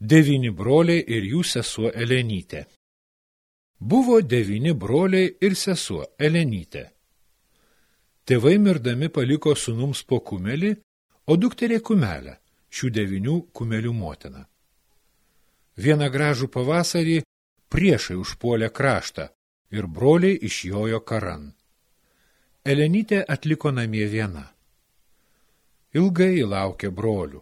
Devini broliai ir jų sesuo Elenytė. Buvo devini broliai ir sesuo Elenytė. Tėvai mirdami paliko sunums po kumelį, o dukterė kumelę, šių devinių kumelių motina. Vieną gražų pavasarį priešai užpuolė kraštą ir broliai išjojo karan. Elenytė atliko namie viena. Ilgai laukė brolių.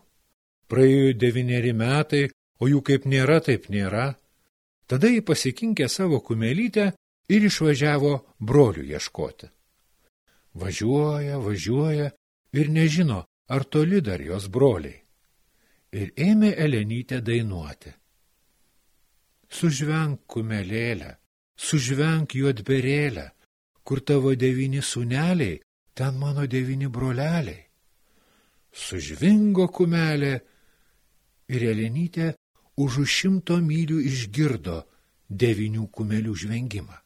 Praėjo devyneri metai, o jų kaip nėra, taip nėra. Tada jį pasikinkė savo kumelytę ir išvažiavo brolių ieškoti. Važiuoja, važiuoja ir nežino, ar toli dar jos broliai. Ir ėmė Elenytę dainuoti. Sužvenk kumelėlę, sužvenk juodberėlę, kur tavo devyni sūneliai, ten mano devyni broleliai. Sužvingo kumelė ir Elenytė už už šimto mylių išgirdo devinių kumelių žvengimą.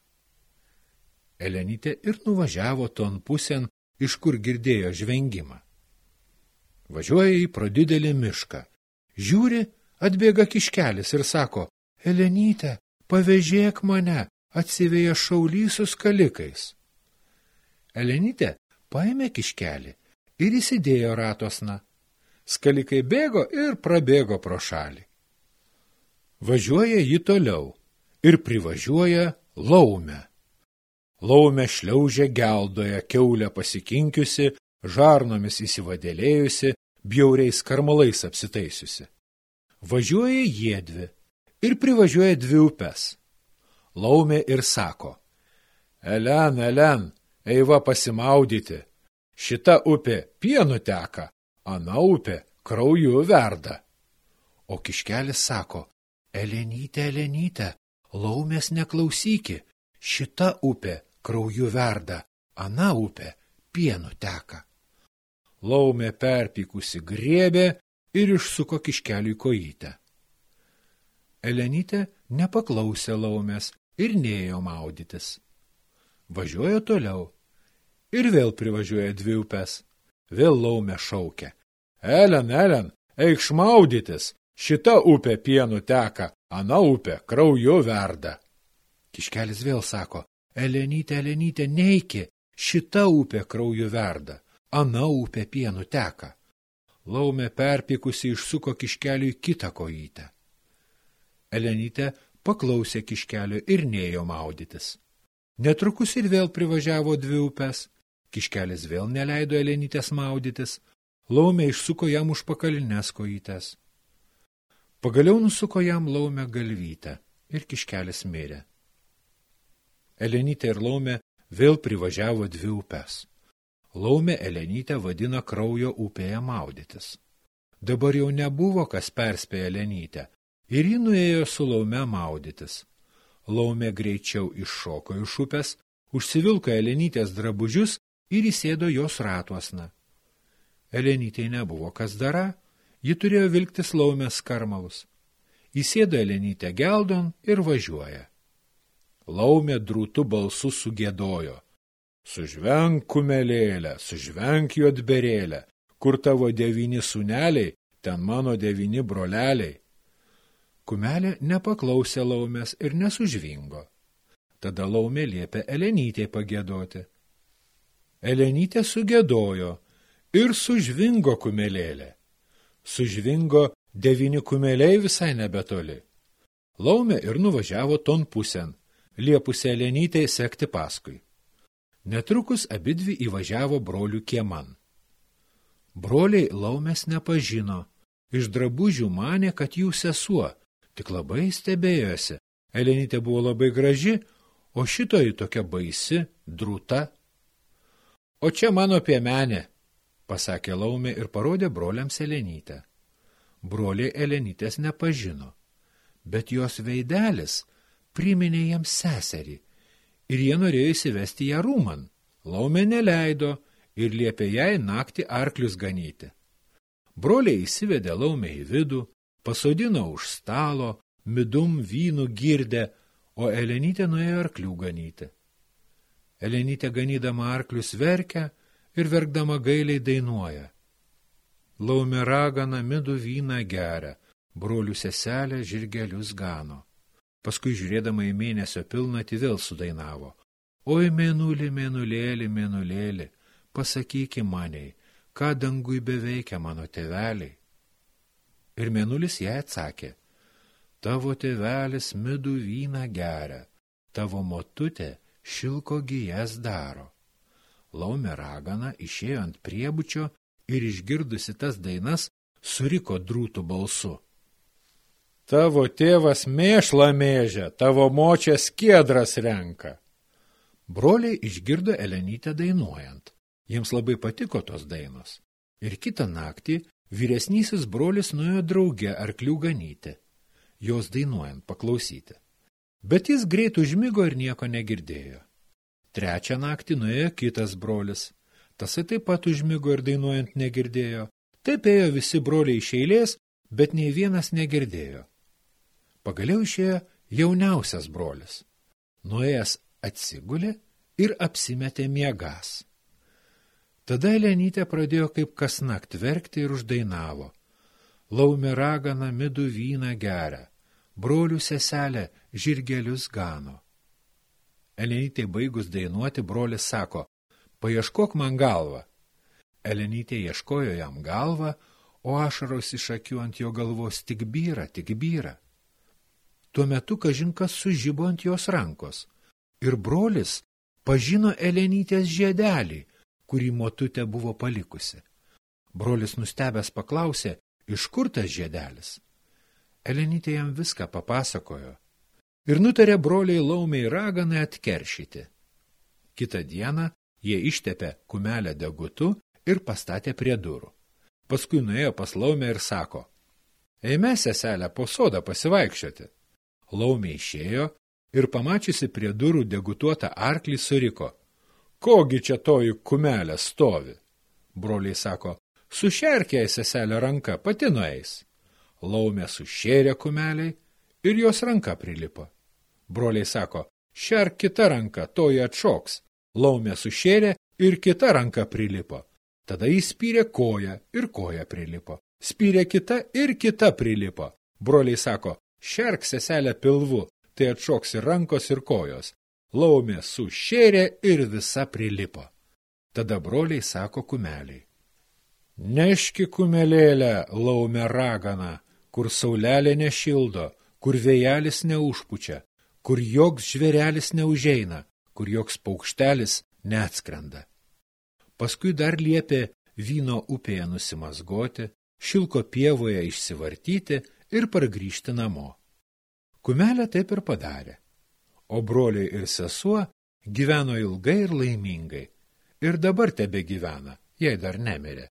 Elenytė ir nuvažiavo ton pusėn, iš kur girdėjo žvengimą. Važiuoja į pro didelį mišką. Žiūri, atbėga kiškelis ir sako, Elenytė, pavežėk mane, atsivėja šaulys su skalikais. Elenytė paėmė kiškelį ir įsidėjo ratosna. Skalikai bėgo ir prabėgo pro šalį. Važiuoja ji toliau ir privažiuoja laumę. Laumė šliaužia geldoje, keulę pasikinkiusi, žarnomis įsivadėlėjusi, bjauriais karmalais apsitaisiusi. Važiuoja jiedvi ir privažiuoja dvi upes. Laumė ir sako, Elen, Elen, eiva pasimaudyti, šita upė pienu teka, ana upė krauju verda. O kiškelis sako, Elenyte, Elenyte, laumės neklausyki, šita upė krauju verda, ana upė pienu teka. Laumė perpykusi griebė ir išsuko kiškeliui kojytę. Elenytė nepaklausė laumės ir neėjo maudytis. Važiuoja toliau ir vėl privažiuoja dvi upes. Vėl laumė šaukia. Elen, Elen, eikš maudytis, Šita upė pienu teka, ana upė krauju verda. Kiškelis vėl sako, Elenytė, Elenytė, neiki, šita upė krauju verda, ana upė pienu teka. Laumė perpikusi išsuko kiškeliui kitą kojytę. Elenytė paklausė kiškelio ir neėjo maudytis. Netrukus ir vėl privažiavo dvi upes. Kiškelis vėl neleido Elenytės maudytis. Laumė išsuko jam už pakalinės kojytės. Pagaliau nusuko jam laumę galvytę ir kiškelis mirė. Elenytė ir laumė vėl privažiavo dvi upes. Laumė Elenytę vadina kraujo upėje maudytis. Dabar jau nebuvo, kas perspėjo Elenytę, ir ji nuėjo su laume maudytis. Laumė greičiau iššoko iš upės, užsivilko Elenytės drabužius ir įsėdo jos ratuosna. Elenytei nebuvo kas dara, Ji turėjo vilktis laumės karmalus. Įsėdo Elenytę geldon ir važiuoja. Laumė drūtų balsu sugėdojo. Sužvenk kumelėlę, sužvenk juodberėlę, kur tavo devyni suneliai, ten mano devyni broleliai. Kumelė nepaklausė laumės ir nesužvingo. Tada laumė liepė Elenytė pagėdoti. Elenytė sugėdojo ir sužvingo kumelėlę sužvingo devyni kumeliai visai nebetoli. Laumė ir nuvažiavo ton pusėn, liepusę Lenytei sekti paskui. Netrukus abidvi įvažiavo brolių kieman. Broliai laumės nepažino, iš drabužių manė, kad jų sesuo, tik labai stebėjosi. Elenytė buvo labai graži, o šitoji tokia baisi, drūta. O čia mano piemenė, pasakė laumė ir parodė broliams Elenytę. Broliai Elenytės nepažino, bet jos veidelis priminė jiems seserį ir jie norėjo įsivesti ją rūman. Laumė neleido ir liepė jai naktį arklius ganyti. Broliai įsivedė laumę į vidų, pasodino už stalo, midum vynų girdę, o Elenytė nuėjo arklių ganyti. Elenytė ganydama arklius verkia, ir verkdama gailiai dainuoja. Laumė ragana midų vyną geria, brolių seselė žirgelius gano. Paskui žiūrėdama į mėnesio pilnatį vėl sudainavo. Oi, mėnulį, mėnulėlį, mėnulėlį, pasakyki maniai, ką dangui beveikia mano tėveliai. Ir mėnulis jai atsakė, tavo tėvelis midų vyną geria, tavo motutė šilko gijas daro. Laumė ragana išėjo ant priebučio ir išgirdusi tas dainas, suriko drūtų balsu. Tavo tėvas mėšla mėžia, tavo močia skiedras renka. Broliai išgirdo Elenytę dainuojant. Jiems labai patiko tos dainos. Ir kitą naktį vyresnysis brolis nuėjo drauge arklių ganyti, jos dainuojant paklausyti. Bet jis greit užmigo ir nieko negirdėjo. Trečią naktį nuėjo kitas brolis. Tasai taip pat užmigo ir dainuojant negirdėjo. Taip ėjo visi broliai iš eilės, bet nei vienas negirdėjo. Pagaliau išėjo jauniausias brolis. Nuėjęs atsigulė ir apsimetė miegas. Tada Elenytė pradėjo kaip kasnakt verkti ir uždainavo. Laumė ragana midų vyną geria, brolių seselė žirgelius gano. Elenytė baigus dainuoti, brolis sako, paieškok man galvą. Elenytė ieškojo jam galvą, o ašaros iš akių ant jo galvos tik byra, tik byra. Tuo metu kažinkas sužybo ant jos rankos, ir brolis pažino Elenytės žiedelį, kurį motutė buvo palikusi. Brolis nustebęs paklausė, iš kur tas žiedelis. Elenytė jam viską papasakojo ir nutarė broliai laumiai raganai atkeršyti. Kitą dieną jie ištepė kumelę degutu ir pastatė prie durų. Paskui nuėjo pas laumę ir sako, eime seselę po sodą pasivaikščioti. Laumė išėjo ir pamačiusi prie durų degutuotą arklį suriko, Kogi čia toji kumelė stovi? Broliai sako, sušerkė seselė ranka, pati nueis. Laumė sušėrė kumeliai ir jos ranka prilipo. Broliai sako, šerk kita ranka, toji atšoks. Laumė sušėrė ir kita ranka prilipo. Tada jis spyrė koją ir koja prilipo. Spyrė kita ir kita prilipo. Broliai sako, šerk seselę pilvu, tai atšoks ir rankos ir kojos laumė sušėrė ir visa prilipo. Tada broliai sako kumeliai. Neški kumelėlę laumę raganą, kur saulelė nešildo, kur vėjelis neužpučia, kur joks žverelis neužeina, kur joks paukštelis neatskrenda. Paskui dar liepė vyno upėje nusimazgoti, šilko pievoje išsivartyti ir pargrįžti namo. Kumelė taip ir padarė o broliai ir sesuo gyveno ilgai ir laimingai. Ir dabar tebe gyvena, jei dar nemirė.